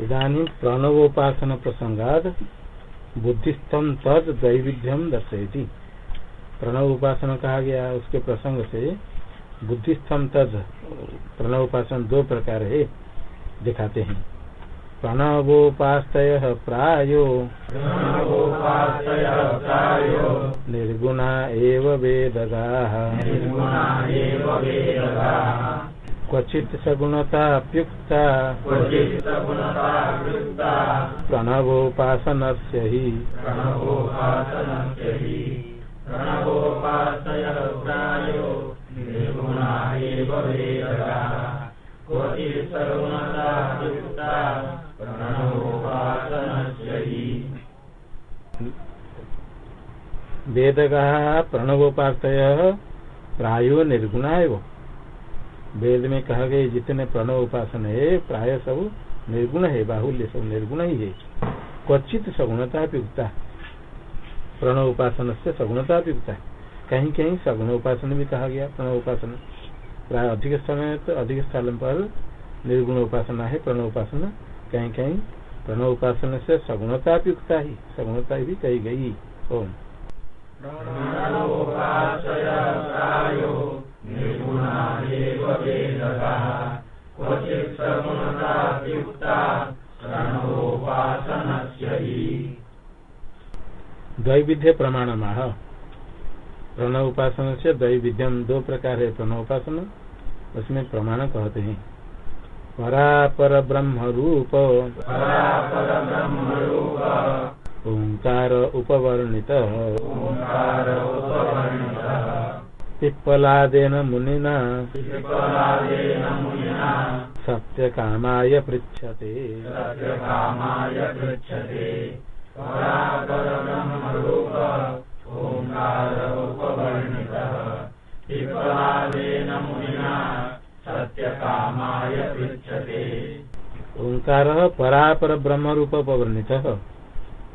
इधानी प्रणवोपासन प्रसंगाद बुद्धिस्थम तद दैविध्यम दर्शयती। प्रणव उपासन कहा गया उसके प्रसंग से बुद्धिस्थम तद प्रणव उपासन दो प्रकार है दिखाते हैं। प्रणवोपास्तय प्रायो। निर्गुणा एव वेदगाः। क्वचित् सगुणताप्युक्ता प्रणवोपासनस्य हि। वेदगा प्रणवोपासय प्रायो निर्गुणा एवं। वेद में कहा गए जितने प्रणव उपासन है, प्राय सब निर्गुण है, बाहुल्य सब निर्गुण ही है। क्वचित सगुणता युक्ता प्रणव उपासन से सगुणता युक्ता कहीं कहीं सगुण उपासन भी कहा गया, प्रणव उपासन। प्राय अधिक समय तो अधिक स्थल पर निर्गुण उपासना है, प्रणव उपासना। कहीं कहीं प्रणव उपासना से सगुणता युक्ता ही, सगुणता भी कही गई। ओम। द्वैविध्य प्रमाण माह प्रणव उपासना से द्वैविध्यम दो प्रकार है प्रणव उपासना उसमें प्रमाण कहते हैं। परापर ब्रह्म रूप ओंकार उपवर्णित पिप्पलादेन मुनिना। सत्य कामाय पृछते ओंकार परापर ब्रह्म रूप उपवर्णित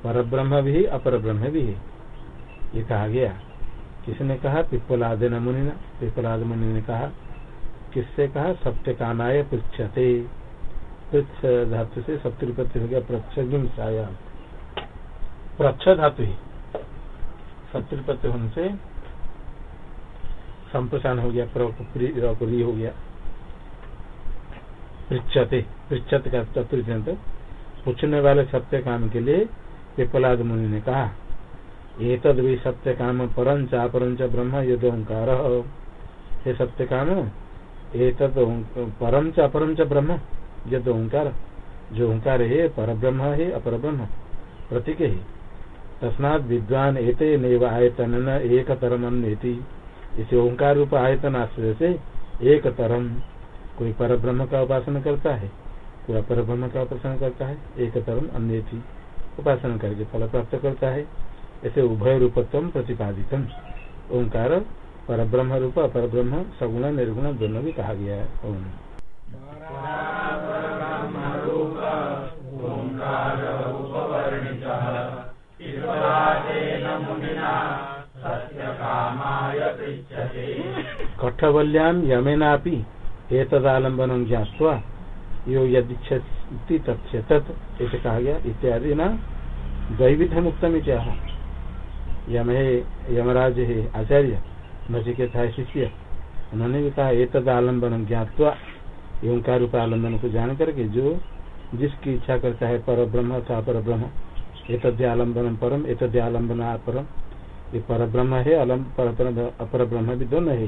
पर ब्रह्म भी अपर ब्रह्म भी ये कहा गया। किसने कहा? पिप्पलाद मुनि ने पिप्पलाद मुनि ने कहा, किससे कहा? सत्य कामाय पृछते पृछ धातु से सप्तृपति हो गया प्रच्छाया प्रच्छ धातु ही। सप्तृपति होने से संप्रसारण हो गया प्रकुली हो गया। पृछते पृछत का चतुर्थ पूछने वाले सत्य काम के लिए पिपलाद मुनि ने कहा ये तद भी सत्य काम परंच अपरंच ब्रह्म यद ओंकार हे सत्य काम ये तद परम च अपरम च ब्रह्म यद ओंकार जो ओंकार है पर ब्रह्म है अपर ब्रह्म प्रतीक है। तस्मात विद्वान एते नैव आयतन न एक तरम इसे ओंकार रूप आयतन आश्रय से एक तरम कोई पर ब्रह्म का उपासना करता है, कोई अपर ब्रह्म का उपासना करता है एक तरम अन्य उपासना करके फल प्राप्त करता है। ऐसे उभय रूपत्व प्रतिपादितम। ओंकार पर ब्रह्म रूप अपर ब्रह्म सगुण, निर्गुण, दोनों भी कहा गया है। ओम। कठवल्याम यमेनापि एतदालंबन ज्ञावा यो यदिच्छति तथ्य तत् कहा गया। इत्यादि न दैविध्य मुक्तम चाह यम यमराज है आचार्य नचिकेत था शिष्य। उन्होंने भी कहा एक तद आलंबन ज्ञातवा ओंकार रूप आलंबन को जान करके जो जिसकी इच्छा करता है पर ब्रह्म अथवा पर ब्रह्म एक आलंबन परम एतद आलंबन परम ये पर ब्रह्म है अपर ब्रह्म भी दोनों है।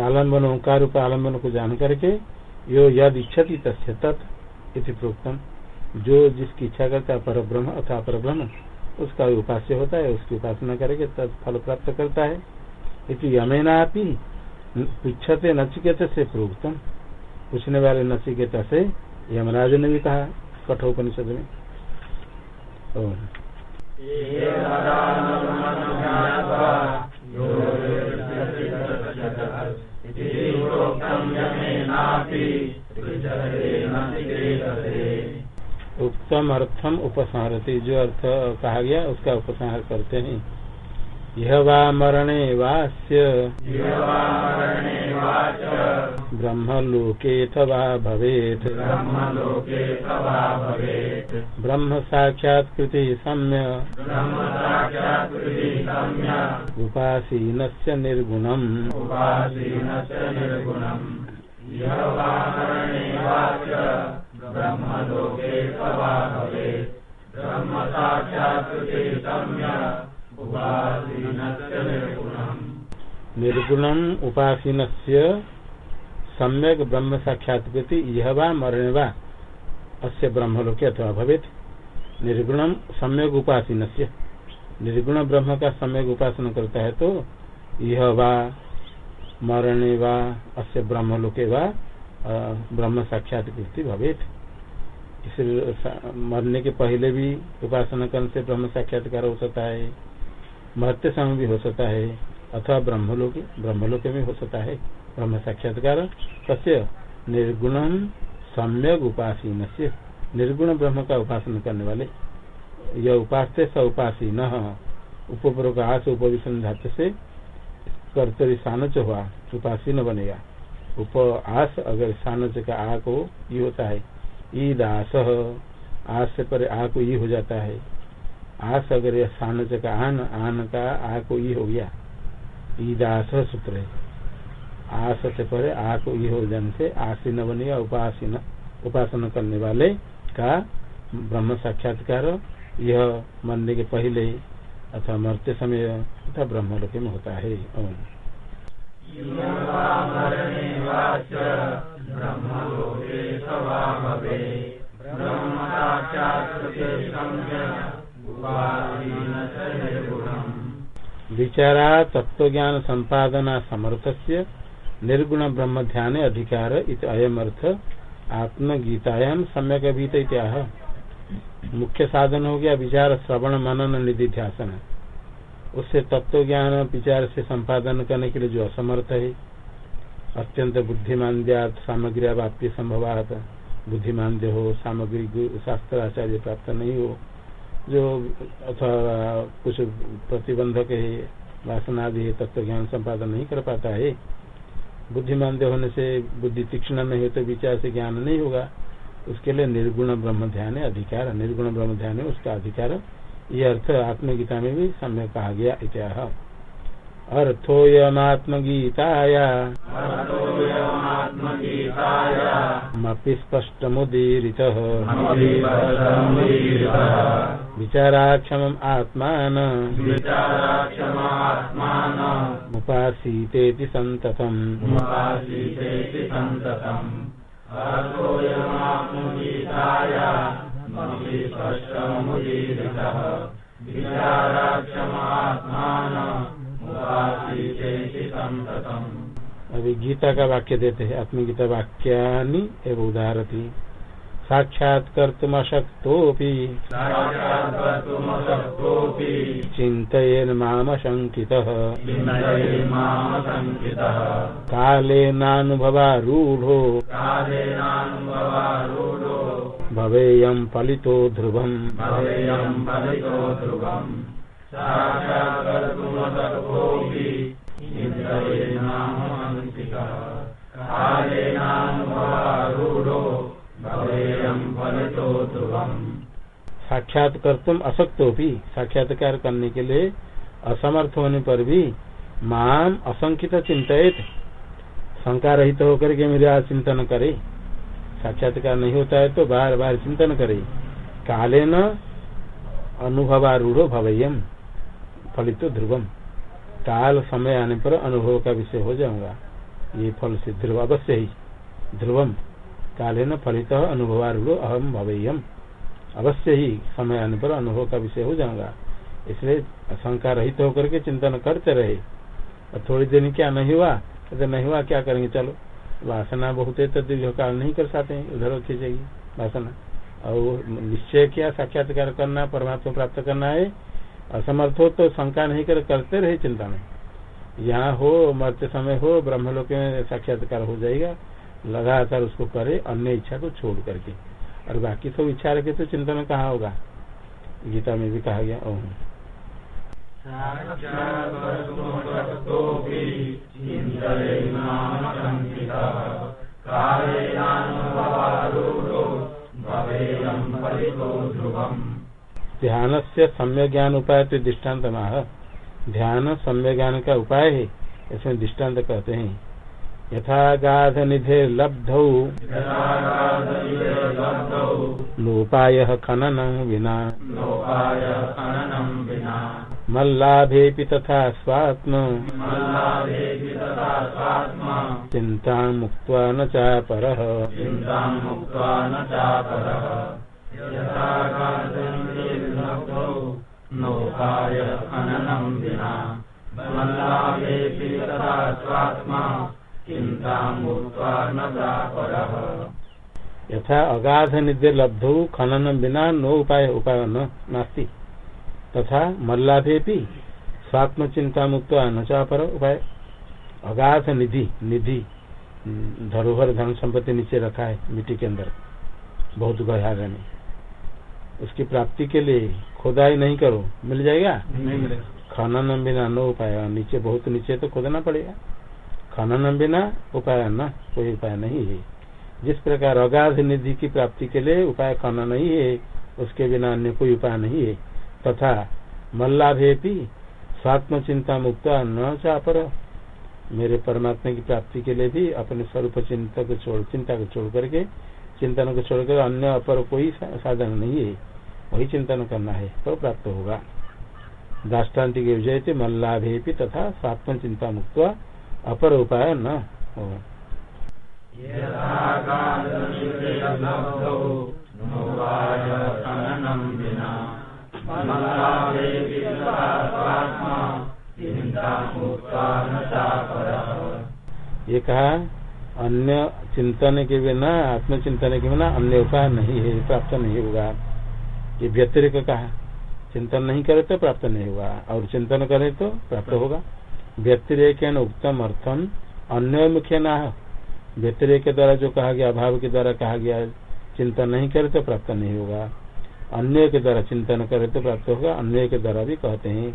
आलंबन ओंकार रूप आलंबन को जान करके यो यद इच्छति तस्य तत् इति प्रोक्तम। जो जिसकी इच्छा करता है पर ब्रह्म अथवा पर ब्रह्म उसका उपास्य होता है उसकी उपासना करके तत् फल प्राप्त करता है। इति यमेना पीछते नचिकेत से प्रोक्तम। पूछने वाले नचिकेता से यमराज ने भी कहा कठोपनिषद में। उत्तम अर्थम उपसंहरती जो अर्थ कहा गया उसका उपसंहार करते हैं। यह वा मरणे वास्य ब्रह्मलोकेथ वा भवेत्। ब्रह्म साक्षात्कृति सम्य। उपासीनस्य निर्गुणम्। निर्गुणम। उपासीन से सम्यक ब्रह्म साक्षात्कृति यह वा मरणे वा अस्य ब्रह्मलोके अथवा भवेत। निर्गुणम सम्यक उपासीन से निर्गुण ब्रह्म का सम्यक उपासना करता है तो यह वा मरणे वा अस्य ब्रह्मलोके वा ब्रह्म साक्षात्कृति भवेत। इसलिए मरने के पहले भी उपासना करने से ब्रह्म साक्षात्कार हो सकता है मरते समय भी हो सकता है, अथवा ब्रह्मलोक ब्रह्मलोक में हो सकता है। ब्रह्म साक्षात्कार कस्य निर्गुणम सम्यक उपासीन से निर्गुण ब्रह्म का उपासना करने वाले यह उपास स उपासी न उपपूर्व आस उपविशन धातु से कर्तरी सानच हुआ उपासी न बनेगा। उप आस अगर सानच का आ को ये होता है ईद आस आस पर आ को ई हो जाता है। आस अगर सानच का आन आन का आ को ई हो गया। ईद आस सूत्र है। आस से परे आ को ई हो जाने से आसीन बनेगा उपासीन, उपासना करने वाले का ब्रह्म साक्षात्कार यह मरने के पहले अथवा मरते समय अथवा ब्रह्मलोक में होता है। विचारा तत्व ज्ञान संपादना समर्थ से निर्गुण ब्रह्म ध्यान अधिकार इत अयम अर्थ आत्मगीतायाम सम्यक अभीत इत्याह। मुख्य साधन हो गया विचार, श्रवण, मनन निधि ध्यासन उससे तत्व ज्ञान विचार से संपादन करने के लिए जो असमर्थ है। अत्यंत बुद्धिमान सामग्री अवाप्य संभवात बुद्धिमान हो, सामग्री शास्त्र आचार्य प्राप्त नहीं हो। जो अथवा कुछ प्रतिबंधक है, वासनादि है तत्व ज्ञान संपादन नहीं कर पाता है। बुद्धिमान दे होने से बुद्धि तीक्ष्ण नहीं हो तो विचार से ज्ञान नहीं होगा। उसके लिए निर्गुण ब्रह्म ध्यान है, अधिकार निर्गुण ब्रह्म ध्यान है, उसका अधिकार ये अर्थ आत्मगीता में भी समय कहा गया इत्याह। अर्थोयमात्मगीताया। मपि स्पष्टमुदीरितः। विचाराक्षमम् आत्मान। मुपासीतेति सन्ततम्। अभी गीता का वाक्य देते हैं आत्मगीता वाक्यानि एवं उदाहरती। साक्षात कर्तुम अशक्तोपि चिन्तयेन मामशङ्कितः कालेनानुभवारूढो। भवेयं फलितो ध्रुवम्। साक्षात कर तुम असक्तो भी साक्षात्कार करने के लिए असमर्थ होने पर भी माम असंकित चिंतित शंका रहित तो होकर के मेरे चिंतन करे। साक्षात्कार नहीं होता है तो बार बार चिंतन करे। काले न अनुभवारूढ़ो भवयम। फलित ध्रुवम। काल समय आने पर अनुभव का विषय हो जाऊँगा। ये फल से ध्रुव अवश्य ही। ध्रुवम काले न फलित अनुभवारूढ़ अहम भवयम। अवश्य ही समय आने पर अनुभव का विषय हो जाऊँगा। इसलिए शंका रहित होकर के चिंतन करते रहे। और थोड़ी देर क्या नहीं हुआ तो नहीं हुआ क्या करेंगे? चलो, वासना बहुत है तो दीर्घ काल नहीं कर सकते उधर खींचेगी वासना। और निश्चय किया साक्षात्कार करना, परमात्मा प्राप्त करना है। असमर्थ हो तो शंका नहीं कर, करते रहे चिंता में। यहाँ हो, मरते समय हो, ब्रह्मलोक में साक्षात्कार हो जाएगा, लगातार उसको करे, अन्य इच्छा को छोड़ करके। और बाकी सब इच्छा रखे तो चिंतन कहाँ होगा? गीता में भी कहा गया ओह ध्यान से सम्य ज्ञान उपाय तो दृष्टांत माह ध्यान सम्य ज्ञान का उपाय है, इसमें दृष्टांत कहते हैं। यथागाध निधे लब्ध। लोपाय खनन विना। मल्लाभे तथा स्वात्म। चिंता मुक्त न चापर। यथा अगाध निद्य लब्धौ खनन बिना नो उपाय उपाय नास्ति। तथा मल्लाभे भी स्वात्म चिंता मुक्त न पर उपाय। अगाध निधि निधि धरोहर धन संपत्ति नीचे रखा है मिट्टी के अंदर। बहुत गहरा में उसकी प्राप्ति के लिए खुदाई नहीं करो। मिल जाएगा? नहीं मिलेगा। खनन बिना न उपाय। नीचे बहुत नीचे तो खोदना पड़ेगा। खनन बिना उपाय न कोई उपाय नहीं है। जिस प्रकार अगाध निधि की प्राप्ति के लिए उपाय खनन नहीं है उसके बिना अन्य कोई उपाय नहीं है। तथा मल्लाभेपी स्वात्म चिंता मुक्त न चापर। मेरे परमात्मा की प्राप्ति के लिए भी अपने स्वरूप चिंता को छोड़ चिंता को छोड़ करके चिंतन को छोड़कर अन्य अपर कोई साधन नहीं है। वही चिंतन करना है तो प्राप्त होगा। दाष्टान्ति के विजय थे मल्लाभे तथा स्वात्म चिंता मुक्त अपर उपाय न हो ये कहा अन्य चिंतन के बिना आत्मचिंतन के बिना अन्य उपाय नहीं है, प्राप्त नहीं होगा। ये व्यतिरिक कहा चिंतन नहीं करे तो प्राप्त नहीं होगा। और चिंतन करे तो प्राप्त होगा। व्यतिरेक उत्तम अर्थम अन्य मुख्य न व्यतिरेक के द्वारा जो कहा गया, अभाव के द्वारा कहा गया, चिंतन नहीं करे तो प्राप्त नहीं होगा। अन्य के द्वारा चिंतन करे तो प्राप्त होगा। अन्य के द्वारा भी कहते हैं।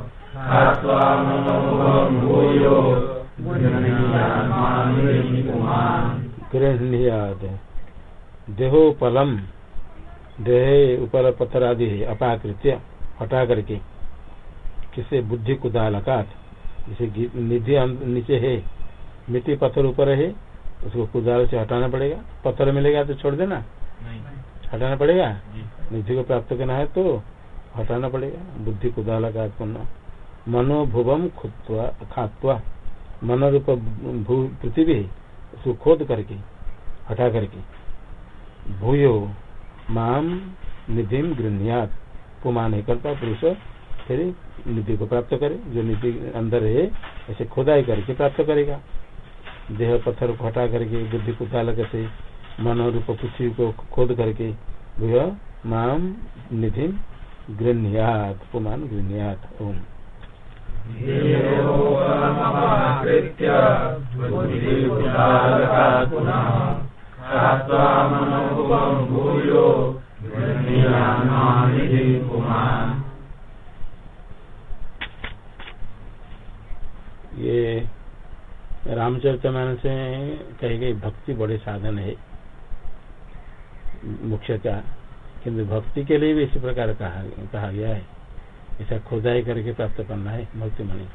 गृहणीयाद देहोपलम। देह ऊपर पत्थर आदि है अपाकृत्य हटा करके किसे बुद्धि कुदालकात। जैसे निधि नीचे है। मिट्टी पत्थर ऊपर है। उसको कुदाल से हटाना पड़ेगा। पत्थर मिलेगा तो छोड़ देना। हटाना पड़ेगा? निधि को प्राप्त करना है तो हटाना पड़ेगा। बुद्धि कुदालकात करना मनोभुवम खात्वा मन रूप पृथ्वी उसको खोद करके, हटा करके। भूयो माम निधि गृहयात पुमान नहीं करता, पुरुष फिर निधि को प्राप्त करे। जो निधि अंदर है, ऐसे खोदाई करके प्राप्त करेगा। देह पत्थर को हटा करके, बुद्धि को चालक से मन रूप पृथ्वी को खोद करके, भूय माम निधि गृहयात पुमान गृहयात ओम। ये रामचरित मानस से कही गई भक्ति बड़े साधन है। मुख्य का किंतु भक्ति के लिए भी इसी प्रकार कहा, कहा गया है। ऐसा खोदाई करके प्राप्त करना है भक्ति मणि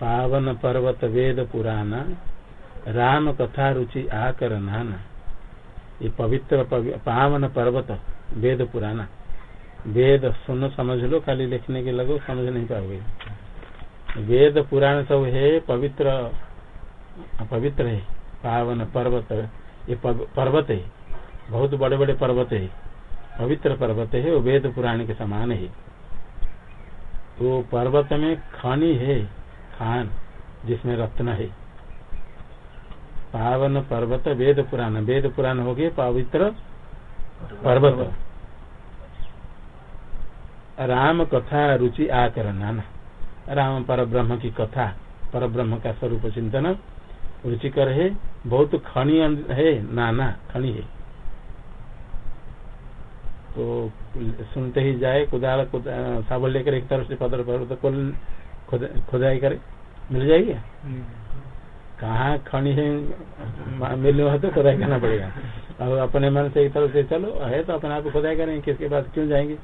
पावन पर्वत वेद पुराना राम कथा रुचि आकर नाना ये पवित्र पावन पर्वत वेद पुराना वेद सुनो, समझ लो, खाली लिखने के लगो, समझ नहीं पाओगे। वेद पुराण सब है, पवित्र पवित्र है। पावन पर्वत, ये पर्वत है। बहुत बड़े बड़े पर्वत है। पवित्र पर्वत है, वो वेद पुराण के समान है। वो पर्वत में खानी है, खान, जिसमें रत्न है। पावन पर्वत, वेद पुराण। वेद पुराण हो गए पवित्र पर्वत। राम कथा, रुचि आकर नाना राम पर ब्रह्म की कथा, पर ब्रह्म का स्वरूप चिंतन, रुचिकर है। बहुत खनी है, नाना खनी है। तो सुनते ही जाए, कुदाल साबल लेकर एक तरफ़ से पदर पर खुदाई करे। मिल जाएगी? कहाँ खनी है? मिलने हो तो खुदाई करना पड़ेगा। और अपने मन से एक तरफ़ से चलो, है तो अपने आप खुदाई करेंगे किसके पास क्यों जाएँगे?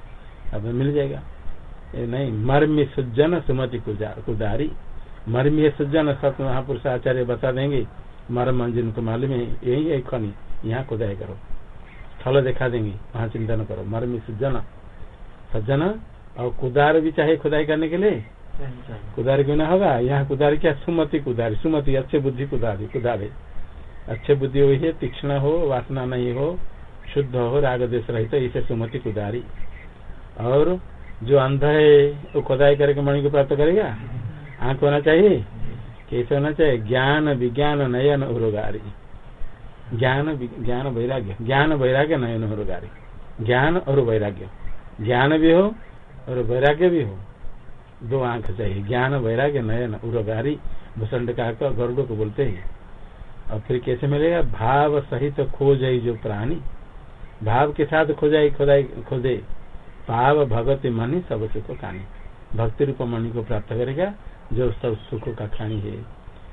अब मिल जाएगा। ये नहीं, मर्मी सुजन सुमति कुदारी। मर्मी सुजन सत्य महापुरुष आचार्य बता देंगे, मर्म जिनको मालूम है, यही है खनी, यहाँ खुदाई करो। स्थल देखा देंगे, वहाँ चिंतन करो। मर्मी सुजन सज्जन और कुदार भी चाहे खुदाई करने के लिए। कुदार क्यों ना होगा? यहाँ कुदार क्या? सुमति कुदारी। सुमति, अच्छे बुद्धि कुदारी, कुदारे। अच्छे बुद्धि हुई है, तीक्ष्ण हो, वासना नहीं हो, शुद्ध हो, राग देश रहित, इसे सुमति कुदारी। और जो अंध है, वो खुदाई करके मणि को प्राप्त करेगा? आँख होना चाहिए? कैसे होना चाहिए? ज्ञान, विज्ञान, नयन उरोगारी ज्ञान ज्ञान वैराग्य। ज्ञान वैराग्य नयन हो उरोगारी ज्ञान और वैराग्य। ज्ञान भी हो और वैराग्य भी हो। दो आँख चाहिए। ज्ञान, वैराग्य, नयन उरोगारी भूषण का गरुड़ को बोलते हैं। और फिर कैसे मिलेगा? भाव सहित खोज जो प्राणी। भाव के साथ खोजाई, खोदाई, खोदे। पाव भगत मणि सब सुख खानी भक्ति रूप मणि को प्राप्त करेगा, जो सब सुख का खानी है।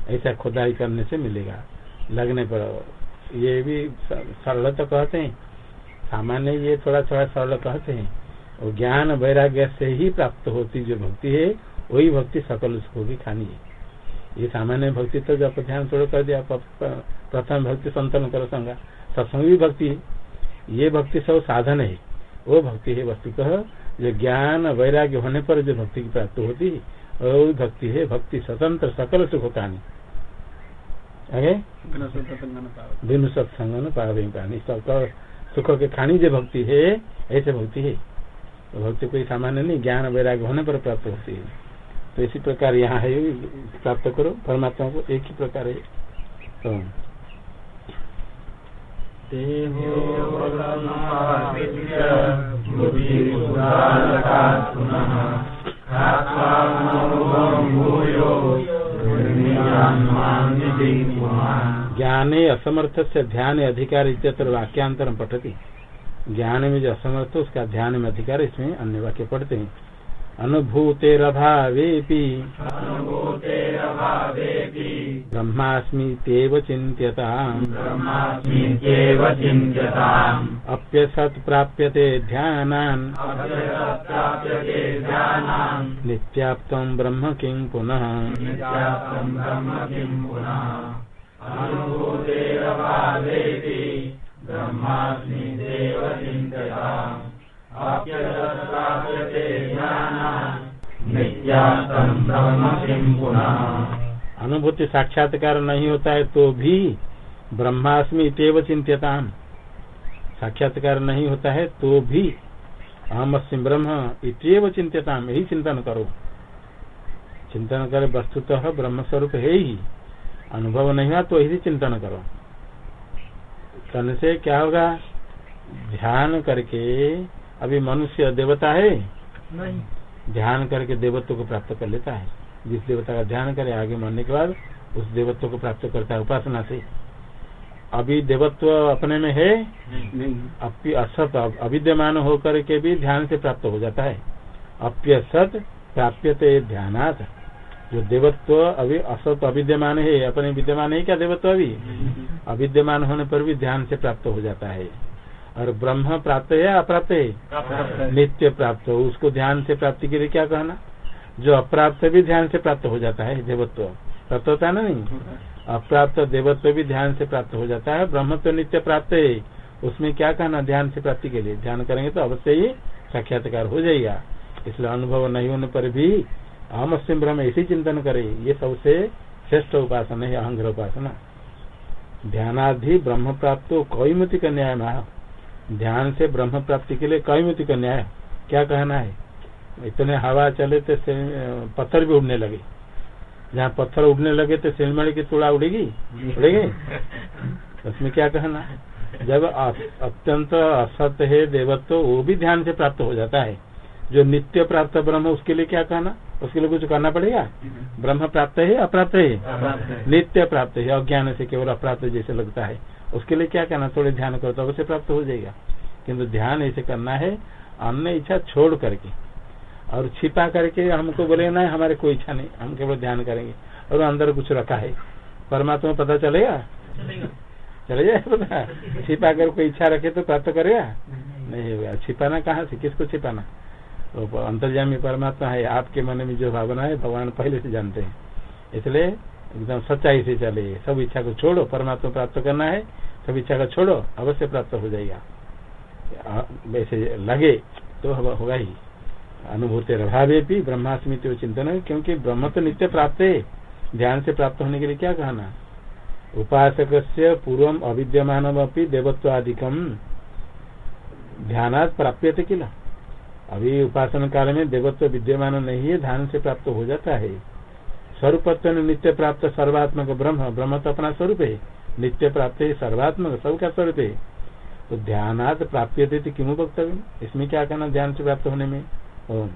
ऐसा खुदाई करने से मिलेगा। लगने पर ये भी सरल तो कहते हैं। सामान्य ये थोड़ा थोड़ा सरल कहते हैं। और ज्ञान वैराग्य से ही प्राप्त होती जो भक्ति है, वही भक्ति सकल सुखों की खानी है। ये सामान्य भक्ति तो जब ध्यान थोड़ा कर दिया प्रथम भक्ति संतन करो संगा। सत्संग भी भक्ति है। ये भक्ति सब साधन है। वो भक्ति है वस्तु कह, जो ज्ञान वैराग्य होने पर जो भक्ति की प्राप्ति होती है वो भक्ति है, भक्ति स्वतंत्र सकल सुख कहानी आगे सत्संग पावे। सुख के खानी जो भक्ति है ऐसे भक्ति है। तो भक्ति कोई सामान्य नहीं ज्ञान वैराग्य होने पर प्राप्त होती है। तो इसी प्रकार यहाँ है प्राप्त करो परमात्मा को एक ही प्रकार है। तो। ज्ञाने असमर्थ से ध्यान अधिकार इतर वाक्यांतरम पठती। ज्ञान में जो असमर्थ उसका ध्यान में अधिकार इसमें अन्य वाक्य पढ़ते हैं। अनुभूतेरभावेऽपि ब्रह्मास्मि तेव चिन्त्यताम्। अप्यसत् प्राप्यते ध्यानान्। नित्याप्तं ब्रह्म किं पुनः। ब्रह्मास्मि देव चिन्तताम् अनुभूति साक्षात्कार नहीं होता है तो भी ब्रह्मास्मि इतव चिंत्यता साक्षात्कार नहीं होता है तो भी अहम अस्म ब्रह्म इतव चिंत्यता यही चिंतन करो। चिंतन करे वस्तुतः ब्रह्म स्वरूप है ही। अनुभव नहीं हुआ तो यही चिंतन करो। करने से क्या होगा? ध्यान करके अभी मनुष्य देवता है। नहीं। ध्यान करके देवत्व को प्राप्त कर लेता है। जिस देवता का ध्यान करे आगे मरने के बाद उस देवत्व को प्राप्त करता है उपासना से। अभी देवत्व अपने में है? नहीं। असत अविद्यमान होकर के भी ध्यान से प्राप्त हो जाता है। अप्यसत प्राप्यते ध्यानात। जो देवत्व अभी असत अविद्यमान है अपने विद्यमान है क्या देवत्व अभी? अविद्यमान होने पर भी ध्यान से प्राप्त हो जाता है। और ब्रह्म प्राप्त है अप्राप्त है? नित्य प्राप्त हो। उसको ध्यान से प्राप्ति के लिए क्या कहना? जो अप्राप्त भी ध्यान से प्राप्त हो जाता है देवत्व। प्राप्त होता है ना नहीं? अप्राप्त देवत्व भी ध्यान से प्राप्त हो जाता है। ब्रह्म तो नित्य प्राप्त है। उसमें क्या कहना? ध्यान से प्राप्ति के लिए। ध्यान करेंगे तो अवश्य ही साक्षात्कार हो जाएगा। इसलिए अनुभव नहीं होने पर भी अहम ब्रह्म ऐसी चिंतन करे। ये सबसे श्रेष्ठ उपासना है अहंग्र उपासना। ध्यानाधि ब्रह्म प्राप्त कईमति का न्याय ध्यान से ब्रह्म प्राप्ति के लिए कईमति का न्याय क्या कहना है? इतने हवा चले तो पत्थर भी उड़ने लगे। जहाँ पत्थर उड़ने लगे तो सिलमणि की तुड़ा उड़ेगी? उड़ेगी? उसमें क्या कहना? जब अत्यंत असत्य है देवत्व वो भी ध्यान से प्राप्त हो जाता है। जो नित्य प्राप्त ब्रह्म उसके लिए क्या कहना? उसके लिए कुछ करना पड़ेगा? ब्रह्म प्राप्त है? अप्राप्त है। नित्य प्राप्त है। अज्ञान से केवल अप्राप्त जैसे लगता है। उसके लिए क्या करना? थोड़े ध्यान करो तो अवश्य प्राप्त हो जाएगा। किन्तु ध्यान ऐसे करना है अन्य इच्छा छोड़ करके और छिपा करके हमको बोले ना हमारे कोई इच्छा नहीं हम केवल ध्यान करेंगे। और अंदर कुछ रखा है। परमात्मा पता चलेगा? चले जाए पता? छिपा कर कोई इच्छा रखे तो प्राप्त करेगा? नहीं होगा। छिपाना कहाँ से? किसको छिपाना? तो अंतर्जामी परमात्मा है। आपके मन में जो भावना है भगवान पहले से जानते हैं। इसलिए एकदम सच्चाई से चले। सब इच्छा को छोड़ो, परमात्मा प्राप्त करना है, सब इच्छा को छोड़ो, अवश्य प्राप्त हो जाएगा। वैसे लगे तो होगा ही। अनुभूति अभावे भी ब्रह्मास्मित चिंतन है, क्योंकि ब्रह्म तो नित्य प्राप्त है। ध्यान से प्राप्त होने के लिए क्या कहना? उपासक से पूर्व अविद्यमान देवत्वादिकम। ध्यानात प्राप्य थे किला? अभी उपासना काल में देवत्व विद्यमान नहीं है, ध्यान से प्राप्त हो जाता है। स्वरूपत्व नित्य प्राप्त सर्वात्मक ब्रह्म ब्रह्म तो अपना स्वरूप है। नित्य प्राप्त है सर्वात्मक, सबका स्वरूप है। तो ध्यानात प्राप्य थे क्यों वक्तव्य इसमें क्या करना ध्यान से प्राप्त होने में। ओम।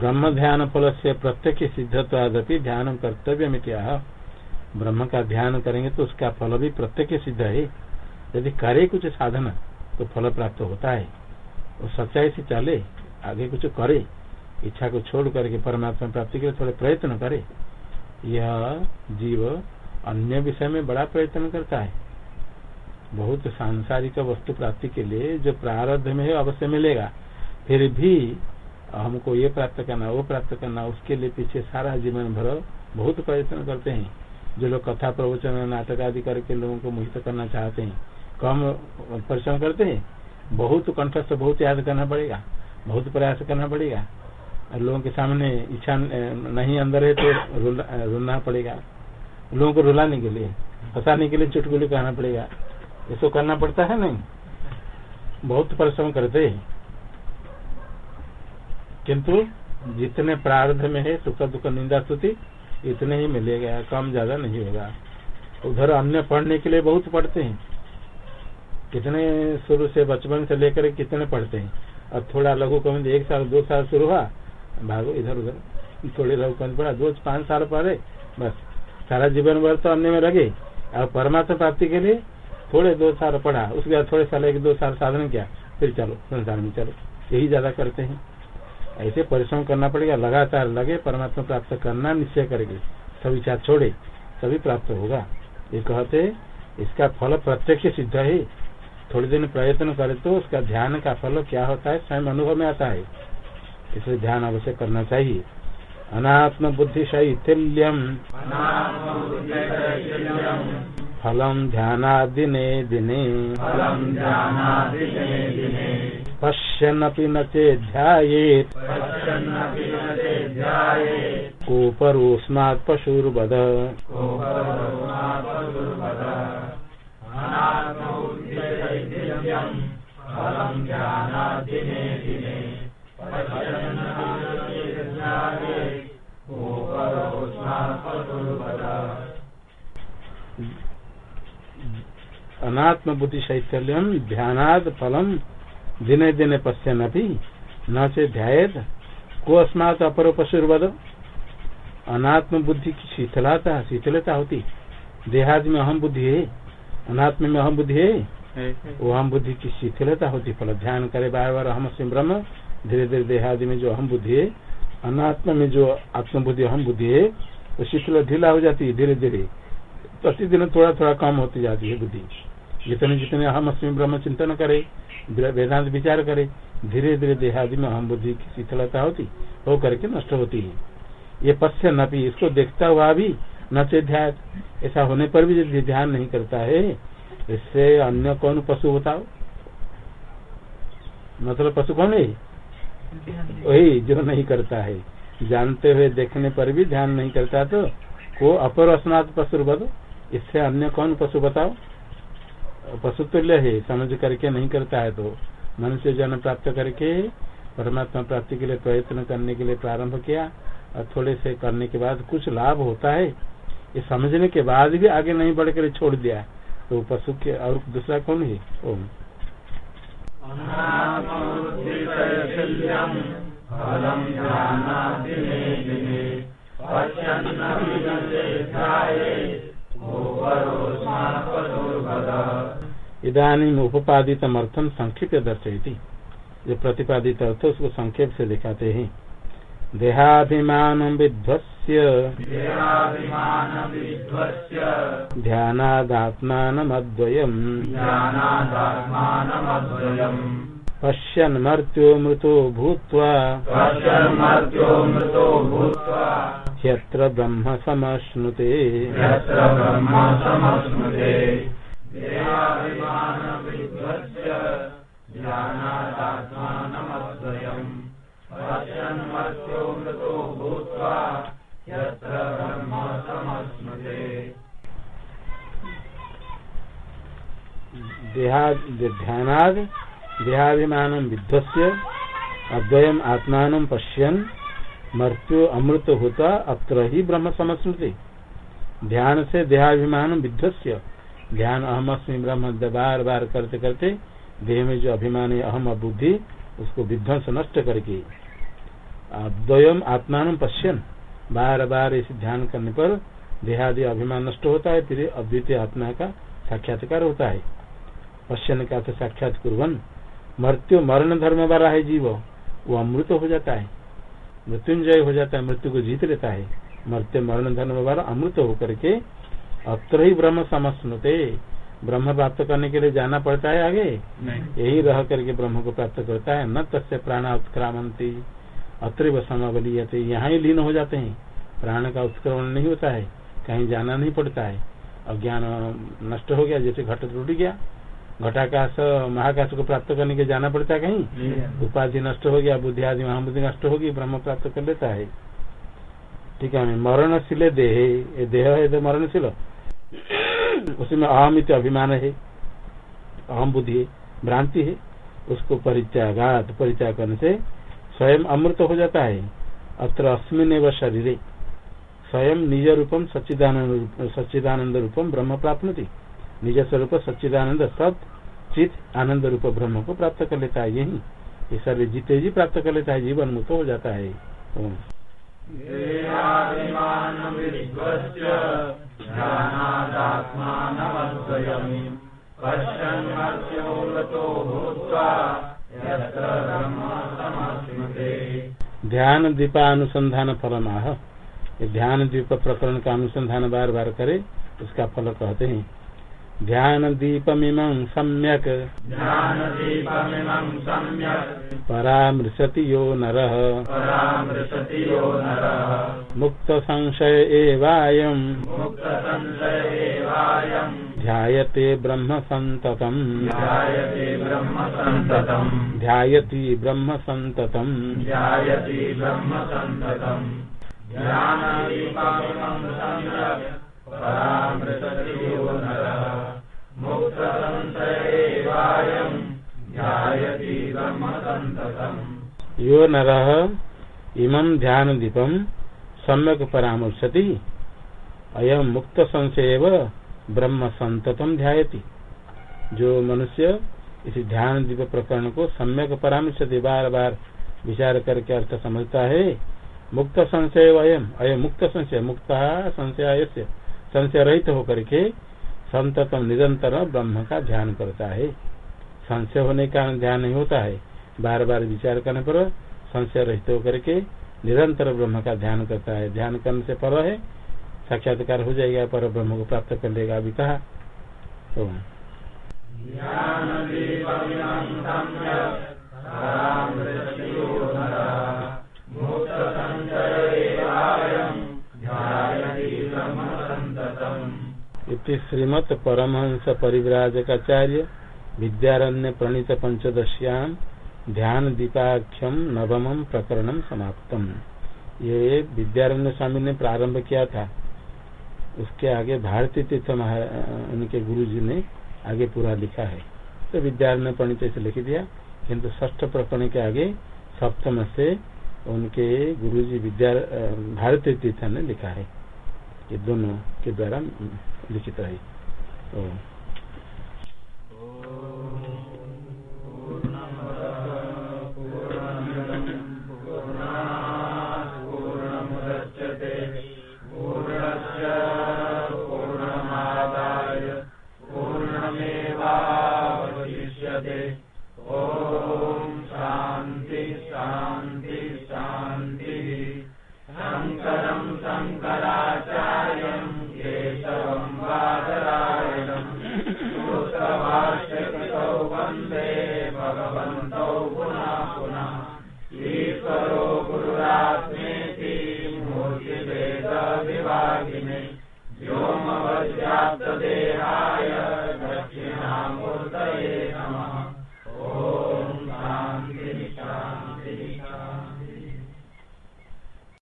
ब्रह्म ध्यान फल से प्रत्यक्ष सिद्धत्वादपि ध्यान कर्तव्य मित्या ब्रह्म का ध्यान करेंगे तो उसका फल भी प्रत्यक्ष सिद्ध है। यदि करे कुछ साधना तो फल प्राप्त होता है। वो सच्चाई से चले, आगे कुछ करे, इच्छा को छोड़ करके परमात्मा प्राप्ति के लिए थोड़े प्रयत्न करे, यह जीव अन्य विषय में बड़ा प्रयत्न करता है। बहुत सांसारिक वस्तु प्राप्ति के लिए जो प्रारब्ध में है, अवश्य मिलेगा। फिर भी हमको ये प्राप्त करना, वो प्राप्त करना, उसके लिए पीछे सारा जीवन भर बहुत प्रयत्न करते हैं। जो लोग कथा प्रवचन नाटक आदि करके लोगों को मोहित करना चाहते हैं, कम परिश्रम करते हैं, बहुत कंठस्थ बहुत याद करना पड़ेगा, बहुत प्रयास करना पड़ेगा। लोगों के सामने इच्छा नहीं अंदर है तो रुलना पड़ेगा। लोगों को रुलाने के लिए फंसाने के लिए चुटकुली कहना पड़ेगा। इसको करना पड़ता है नहीं? बहुत परिश्रम करते हैं। किंतु जितने प्रारब्ध में है, सुख दुख निंदा स्तुति, इतने ही मिलेगा, कम ज़्यादा नहीं होगा। उधर अन्य पढ़ने के लिए बहुत पढ़ते हैं। कितने शुरू से बचपन से लेकर कितने पढ़ते हैं। और थोड़ा लघु कम एक साल, दो साल शुरू हुआ, भागो इधर उधर। थोड़े लघु कम पढ़ा, दो, पाँच साल पढ़े, बस। सारा जीवन भर तो अन्य में लगे। और परमात्मा प्राप्ति के लिए थोड़े दो साल पढ़ा, उसके बाद थोड़े साल, एक, दो साल साधन किया, फिर चलो, संसार में चलो। यही ज़्यादा करते हैं। ऐसे परिश्रम करना पड़ेगा, लगातार लगे, परमात्मा प्राप्त करना, निश्चय करेंगे सब इच्छा छोड़े, सभी प्राप्त होगा। ये कहते इसका फल प्रत्यक्ष सिद्ध है। थोड़ी दिन प्रयत्न करे तो उसका ध्यान का फल क्या होता है, स्वयं अनुभव में आता है। इसलिए ध्यान अवश्य करना चाहिए। अनात्म बुद्धि शैथिल्यम फलम ध्याना दिने दिने। पश्यन्नपि न चेध्यायेत् कोपरोऽस्मात् पशुर्वद। अनात्म बुद्धि शैथल्यम ध्यानाद फलम दिने दिने पश्यन अभी न से ध्यात को अस्मात अपर पशुर्वद। अनात्म बुद्धि की शीतलता शीतलता होती। देहाद में अहम बुद्धि है अनात्म में अहम बुद्धि है वो अहम बुद्धि की शिथिलता होती फल ध्यान करे बार बार अहम से ब्रह्म धीरे धीरे देहादि में जो अहम बुद्धि है अनात्म में जो आत्म बुद्धि अहम बुद्धि है वो शीतल ढीला हो जाती है धीरे धीरे। प्रतिदिन थोड़ा थोड़ा कम होती जाती है बुद्धि। जितने जितने अहम अस्मी ब्रह्म चिंतन करे वेदांत विचार करे, धीरे धीरे देहादि में अहम बुद्धि की शीतलता होती हो करके नष्ट होती है। ये पश्य न इसको देखता हुआ भी न से ध्यान ऐसा होने पर भी यदि ध्यान नहीं करता है, इससे अन्य कौन पशु बताओ? मतलब पशु कौन है? वही जो नहीं करता है। जानते हुए देखने पर भी ध्यान नहीं करता तो को अपर अस्नात पशु बदो इससे अन्य कौन पशु बताओ? पशु तुल्य है समझ करके नहीं करता है तो मनुष्य जन्म प्राप्त करके परमात्मा प्राप्ति के लिए प्रयत्न करने के लिए प्रारंभ किया और थोड़े से करने के बाद कुछ लाभ होता है। ये समझने के बाद भी आगे नहीं बढ़ कर छोड़ दिया। तो पशु के और दूसरा कौन है? ओम। इधानी उपपादित अर्थम संक्षिप्त दर्शयती। जो प्रतिपादित अर्थ उसको संक्षेप से दिखाते हैं। देहाभिमान विध्वस्य। ध्यानादात्मानमद्वयम्। पश्यन् मर्त्यो मृतो भूत्वा। ह्यत्र ब्रह्म समश्नुते। ध्यानाद, देहाभिमान विध्वस्य अद्वयम आत्मान पश्यन मृत्यु अमृत होता अत्र ही ब्रह्म समस्मृति ध्यान से देहाभिमान विध्वस्य ध्यान अहम अस्मी ब्रह्म बार बार करते करते देह में जो अभिमान है अहम बुद्धि, उसको विध्वंस नष्ट करके द्वयम आत्मान पश्यन। बार बार इसे ध्यान करने पर देहादि अभिमान नष्ट होता है, फिर अद्वितीय आत्मा का साक्षात्कार होता है। पश्यन का तो साक्षात कुरन मृत्यु मरण धर्म वाला है जीव, वो अमृत हो जाता है। मृत्युंजय हो जाता है, मृत्यु को जीत लेता है। मृत्यु मरण धर्म वाला अमृत होकर के अत्र ही ब्रह्म समस्ते ब्रह्म प्राप्त करने के लिए जाना पड़ता है आगे? यही रह करके ब्रह्म को प्राप्त करता है। न तस्य प्राण उत्क्रामंती अत्र समावलीयते। यहाँ ही लीन हो जाते हैं। प्राण का उत्क्रमण नहीं होता है। कहीं जाना नहीं पड़ता है। अज्ञान नष्ट हो गया जैसे घट टूट गया। घटाकाश महाकाश को प्राप्त करने के जाना पड़ता है कहीं? उपाधि नष्ट हो गया बुद्धि आदि महाबुद्धि नष्ट होगी ब्रह्म प्राप्त कर लेता है। ठीक है मरणशील देह। ये देह है तो मरणशील? उसमें अहमित अभिमान है, अहम बुद्धि है, भ्रांति है, उसको परित्यागात, परित्याग करने से स्वयं अमृत हो जाता है। अत्र अस्मिन एवं शरीर, स्वयं निज रूपम सच्चिदानंद सच्चिदानंद रूपम ब्रह्म प्राप्त निज स्वरूप सच्चिदानंद सत, चित आनंद रूप ब्रह्म को प्राप्त कर लेता है, यही। ये सर्वे जीते जी प्राप्त कर लेता है, जीवन मुक्त हो जाता है। ध्यान दीपानुसंधान फल आह ध्यान दीप प्रकरण का अनुसंधान बार बार करे, उसका फल कहते हैं। ध्यान दीपमिमं सम्यक। ध्यान दीपमिमं सम्यक। परामृशति यो नरः। परामृशति यो नरः। मुक्त संशय एवायम् ध्यायते ब्रह्म ध्यायते ब्रह्म संततम् ध्यायति ब्रह्म यो नरः, इमं ध्यान दीपम सम्यक परामर्शति। अयम मुक्त संशय ब्रह्म संततम ध्यायति। जो मनुष्य इस ध्यान दीप प्रकरण को सम्यक परामर्शति बार बार विचार करके अर्थ समझता है मुक्त संशय अयम अयम मुक्त संशय मुक्त संशय संशय रहित होकर के संततम निरंतर ब्रह्म का ध्यान करता है संशय होने का ध्यान नहीं होता है बार बार विचार करने पर संशय रहित होकर के निरंतर ब्रह्म का ध्यान करता है ध्यान करने से पर है, साक्षात्कार हो जाएगा, पर ब्रह्म को प्राप्त कर लेगा अभी कहा। तो इति श्रीमत् परमहंस परिव्राजकाचार्य विद्यारण्य प्रणीत पंचदश्याम ध्यान दीपाख्यम नवम प्रकरणम समाप्तम। ये विद्यारण्य स्वामी ने प्रारंभ किया था, उसके आगे भारतीय तीर्थ उनके गुरु जी ने आगे पूरा लिखा है। तो विद्यारण्य प्रणीत से लिख दिया। किंतु ष्ठ प्रकरण के आगे सप्तम से उनके गुरु जी विद्या भारतीय तीर्थ ने लिखा है। ये दोनों के द्वारा लिखित है तो